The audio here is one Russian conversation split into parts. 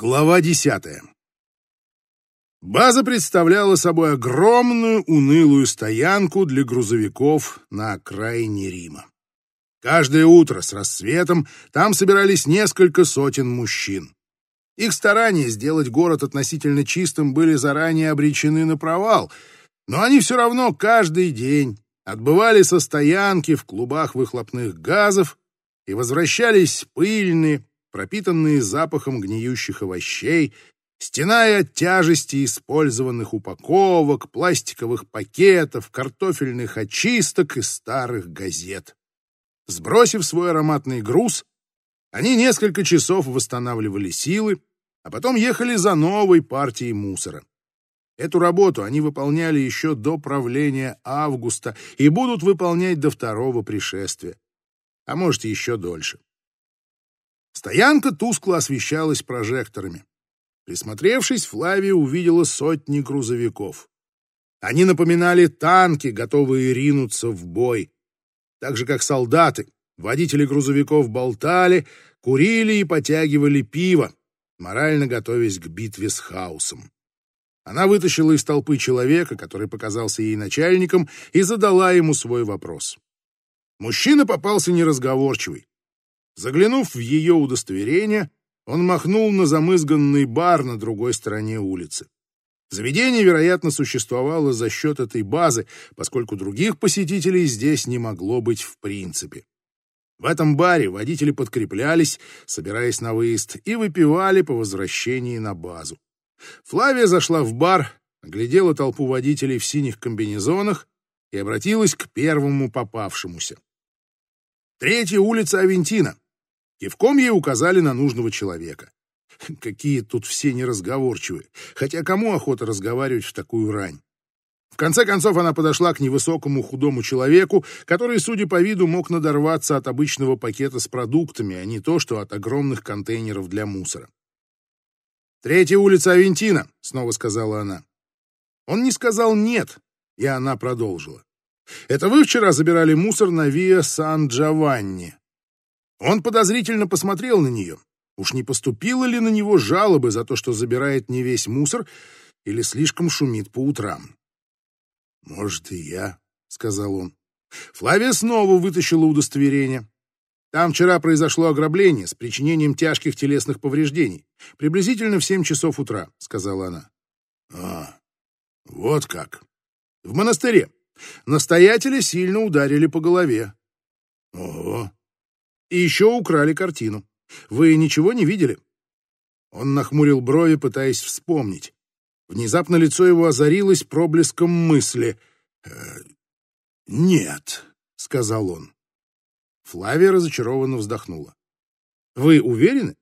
Глава десятая. База представляла собой огромную унылую стоянку для грузовиков на окраине Рима. Каждое утро с рассветом там собирались несколько сотен мужчин. Их старания сделать город относительно чистым были заранее обречены на провал, но они все равно каждый день отбывали со стоянки в клубах выхлопных газов и возвращались пыльные, пропитанные запахом гниющих овощей, стеная от тяжести использованных упаковок, пластиковых пакетов, картофельных очисток и старых газет. Сбросив свой ароматный груз, они несколько часов восстанавливали силы, а потом ехали за новой партией мусора. Эту работу они выполняли еще до правления Августа и будут выполнять до второго пришествия, а может, еще дольше. Стоянка тускло освещалась прожекторами. Присмотревшись, Флавия увидела сотни грузовиков. Они напоминали танки, готовые ринуться в бой. Так же, как солдаты, водители грузовиков болтали, курили и потягивали пиво, морально готовясь к битве с хаосом. Она вытащила из толпы человека, который показался ей начальником, и задала ему свой вопрос. Мужчина попался неразговорчивый. Заглянув в ее удостоверение, он махнул на замызганный бар на другой стороне улицы. Заведение, вероятно, существовало за счет этой базы, поскольку других посетителей здесь не могло быть в принципе. В этом баре водители подкреплялись, собираясь на выезд, и выпивали по возвращении на базу. Флавия зашла в бар, оглядела толпу водителей в синих комбинезонах и обратилась к первому попавшемуся. Третья улица Авентина. Кивком ей указали на нужного человека. Какие тут все неразговорчивые. Хотя кому охота разговаривать в такую рань? В конце концов она подошла к невысокому худому человеку, который, судя по виду, мог надорваться от обычного пакета с продуктами, а не то, что от огромных контейнеров для мусора. «Третья улица Авентина», — снова сказала она. Он не сказал «нет», и она продолжила. «Это вы вчера забирали мусор на Виа Сан-Джованни?» Он подозрительно посмотрел на нее. Уж не поступило ли на него жалобы за то, что забирает не весь мусор или слишком шумит по утрам? «Может, и я», — сказал он. Флавия снова вытащила удостоверение. Там вчера произошло ограбление с причинением тяжких телесных повреждений. Приблизительно в семь часов утра, — сказала она. А, вот как. В монастыре. Настоятеля сильно ударили по голове. Ого. И еще украли картину. Вы ничего не видели? Он нахмурил брови, пытаясь вспомнить. Внезапно лицо его озарилось проблеском мысли. «Э, «Нет», — сказал он. Флавия разочарованно вздохнула. «Вы уверены?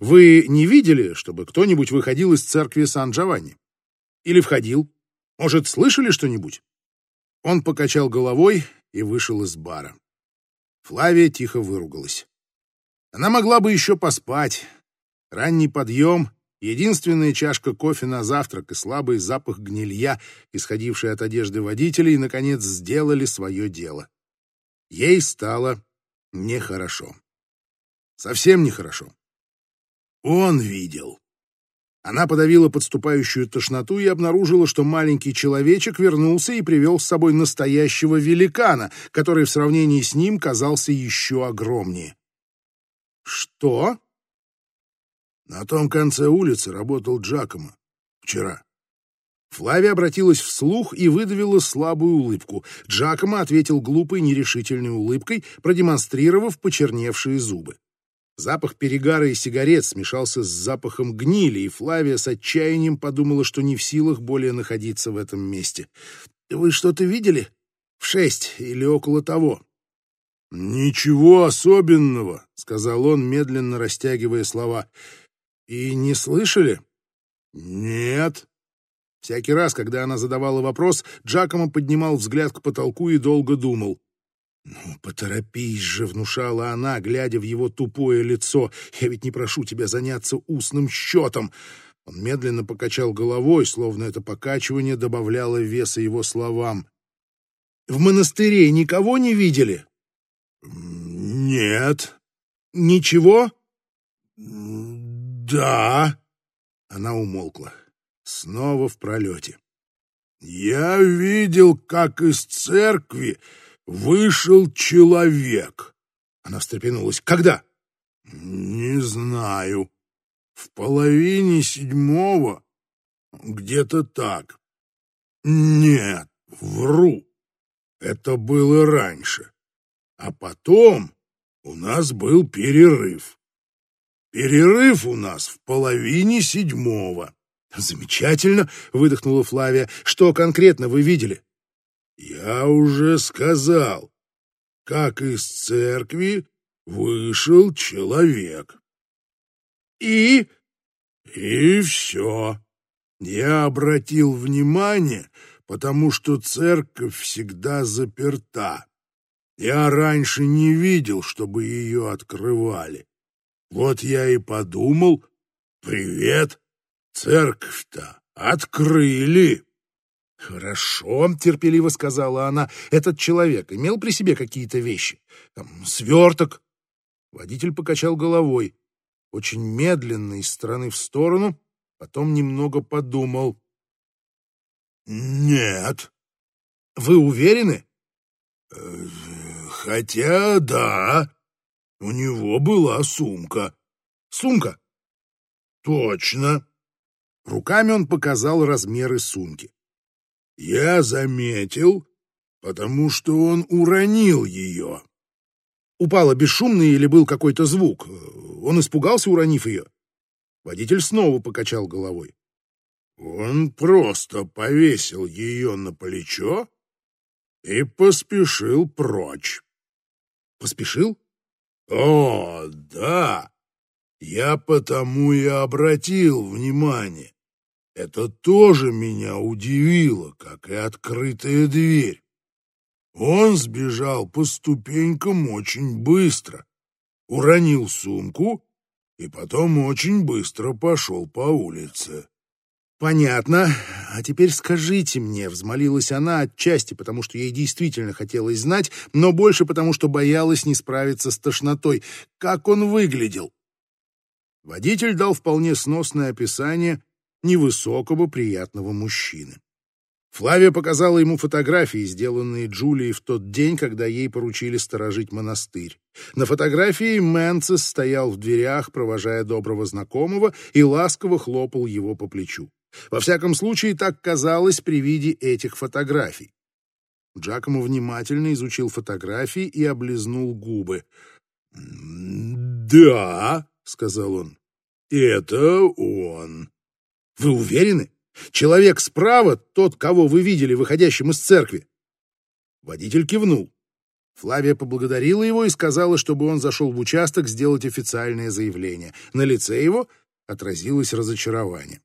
Вы не видели, чтобы кто-нибудь выходил из церкви Сан-Джованни? Или входил? Может, слышали что-нибудь?» Он покачал головой и вышел из бара. Флавия тихо выругалась. Она могла бы еще поспать. Ранний подъем, единственная чашка кофе на завтрак и слабый запах гнилья, исходивший от одежды водителей, наконец сделали свое дело. Ей стало нехорошо. Совсем нехорошо. Он видел. Она подавила подступающую тошноту и обнаружила, что маленький человечек вернулся и привел с собой настоящего великана, который в сравнении с ним казался еще огромнее. «Что?» На том конце улицы работал Джакомо. Вчера. Флавия обратилась вслух и выдавила слабую улыбку. Джакомо ответил глупой, нерешительной улыбкой, продемонстрировав почерневшие зубы. Запах перегара и сигарет смешался с запахом гнили, и Флавия с отчаянием подумала, что не в силах более находиться в этом месте. «Вы что-то видели? В шесть или около того?» «Ничего особенного», — сказал он, медленно растягивая слова. «И не слышали?» «Нет». Всякий раз, когда она задавала вопрос, Джакомо поднимал взгляд к потолку и долго думал. «Ну, поторопись же», — внушала она, глядя в его тупое лицо. «Я ведь не прошу тебя заняться устным счетом». Он медленно покачал головой, словно это покачивание добавляло веса его словам. «В монастыре никого не видели?» «Нет». «Ничего?» «Да». Она умолкла. Снова в пролете. «Я видел, как из церкви вышел человек». Она встрепенулась. «Когда?» «Не знаю. В половине седьмого. Где-то так. Нет, вру. Это было раньше. А потом у нас был перерыв. Перерыв у нас в половине седьмого. Замечательно, выдохнула Флавия. Что конкретно вы видели? Я уже сказал, как из церкви вышел человек. И? И все. Я обратил внимание, потому что церковь всегда заперта. Я раньше не видел, чтобы ее открывали. Вот я и подумал, привет, церковь-то открыли. «Хорошо», — терпеливо сказала она, — «этот человек имел при себе какие-то вещи? Там, сверток?» Водитель покачал головой, очень медленно из стороны в сторону, потом немного подумал. «Нет». «Вы уверены?» «Э, «Хотя да, у него была сумка». «Сумка?» «Точно». Руками он показал размеры сумки. «Я заметил, потому что он уронил ее». «Упала бесшумно или был какой-то звук? Он испугался, уронив ее?» Водитель снова покачал головой. Он просто повесил ее на плечо и поспешил прочь. Поспешил? О, да. Я потому и обратил внимание. Это тоже меня удивило, как и открытая дверь. Он сбежал по ступенькам очень быстро, уронил сумку и потом очень быстро пошел по улице. «Понятно. А теперь скажите мне», — взмолилась она отчасти, потому что ей действительно хотелось знать, но больше потому, что боялась не справиться с тошнотой. «Как он выглядел?» Водитель дал вполне сносное описание невысокого приятного мужчины. Флавия показала ему фотографии, сделанные Джулией в тот день, когда ей поручили сторожить монастырь. На фотографии Мэнцес стоял в дверях, провожая доброго знакомого, и ласково хлопал его по плечу. Во всяком случае, так казалось при виде этих фотографий. Джакомо внимательно изучил фотографии и облизнул губы. «Да», — сказал он, — «это он». «Вы уверены? Человек справа — тот, кого вы видели выходящим из церкви?» Водитель кивнул. Флавия поблагодарила его и сказала, чтобы он зашел в участок сделать официальное заявление. На лице его отразилось разочарование.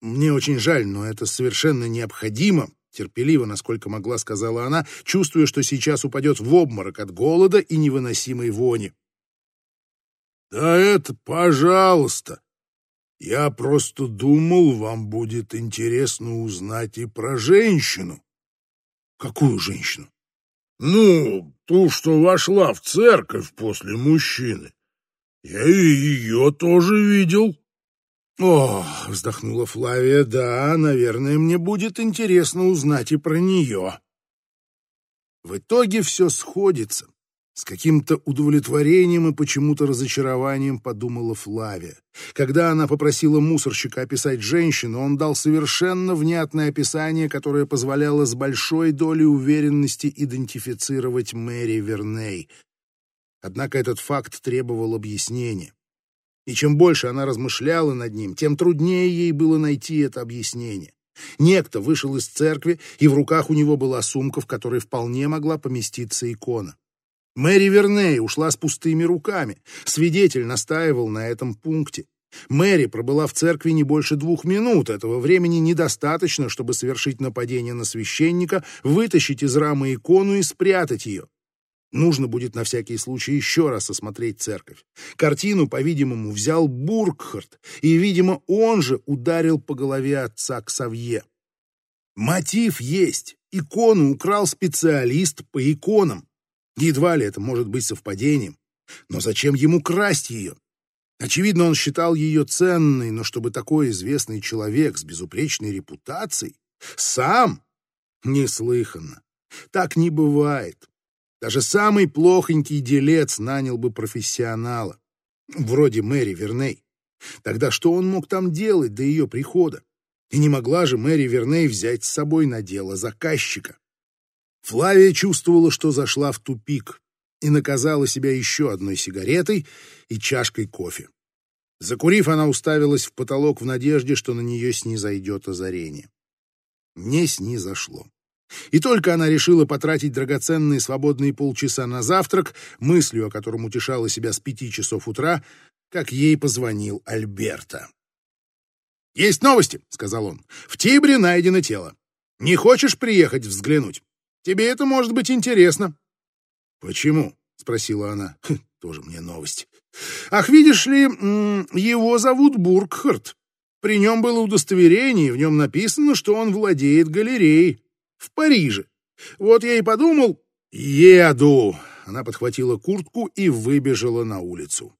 «Мне очень жаль, но это совершенно необходимо», — терпеливо, насколько могла, сказала она, чувствуя, что сейчас упадет в обморок от голода и невыносимой вони. «Да это пожалуйста. Я просто думал, вам будет интересно узнать и про женщину». «Какую женщину?» «Ну, ту, что вошла в церковь после мужчины. Я и ее тоже видел». «О!» — вздохнула Флавия. «Да, наверное, мне будет интересно узнать и про нее». В итоге все сходится. С каким-то удовлетворением и почему-то разочарованием подумала Флавия. Когда она попросила мусорщика описать женщину, он дал совершенно внятное описание, которое позволяло с большой долей уверенности идентифицировать Мэри Верней. Однако этот факт требовал объяснения. И чем больше она размышляла над ним, тем труднее ей было найти это объяснение. Некто вышел из церкви, и в руках у него была сумка, в которой вполне могла поместиться икона. Мэри Верней ушла с пустыми руками. Свидетель настаивал на этом пункте. Мэри пробыла в церкви не больше двух минут. Этого времени недостаточно, чтобы совершить нападение на священника, вытащить из рамы икону и спрятать ее. Нужно будет на всякий случай еще раз осмотреть церковь. Картину, по-видимому, взял Бургхард, и, видимо, он же ударил по голове отца Ксавье. Мотив есть. Икону украл специалист по иконам. Едва ли это может быть совпадением. Но зачем ему красть ее? Очевидно, он считал ее ценной, но чтобы такой известный человек с безупречной репутацией сам неслыханно. Так не бывает. Даже самый плохонький делец нанял бы профессионала, вроде Мэри Верней. Тогда что он мог там делать до ее прихода? И не могла же Мэри Верней взять с собой на дело заказчика. Флавия чувствовала, что зашла в тупик и наказала себя еще одной сигаретой и чашкой кофе. Закурив, она уставилась в потолок в надежде, что на нее снизойдет озарение. Не снизошло. И только она решила потратить драгоценные свободные полчаса на завтрак, мыслью о котором утешала себя с пяти часов утра, как ей позвонил Альберта. «Есть новости», — сказал он. «В Тибре найдено тело. Не хочешь приехать взглянуть? Тебе это может быть интересно». «Почему?» — спросила она. «Хм, «Тоже мне новость. Ах, видишь ли, его зовут Бургхарт. При нем было удостоверение, в нем написано, что он владеет галереей в Париже. Вот я и подумал, еду. Она подхватила куртку и выбежала на улицу.